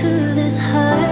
to this heart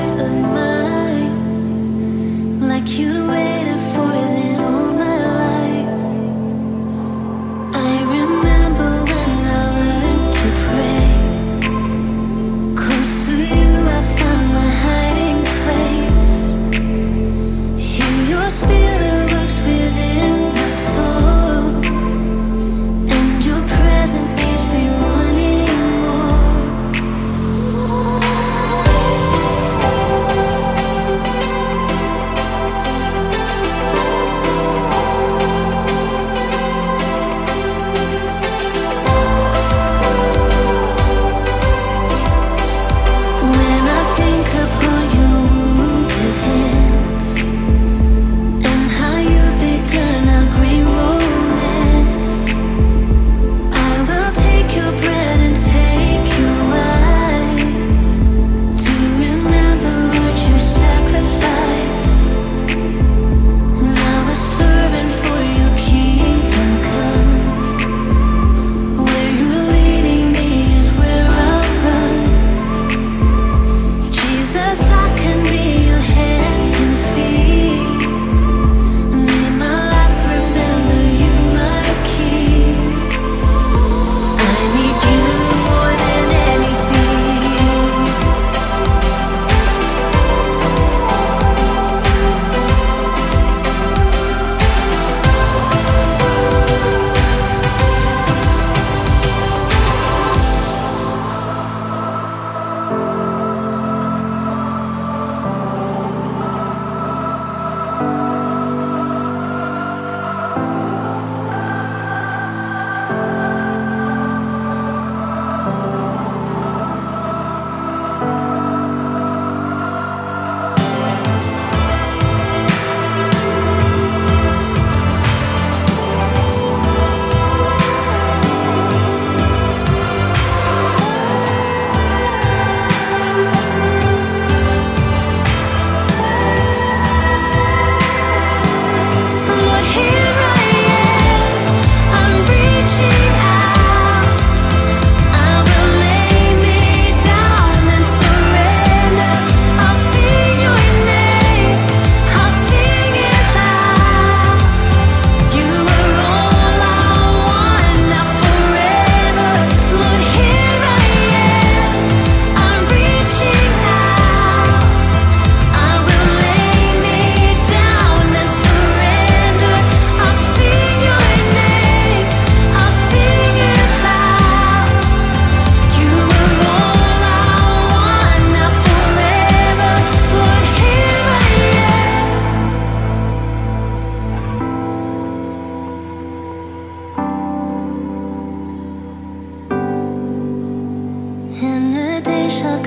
And the day shall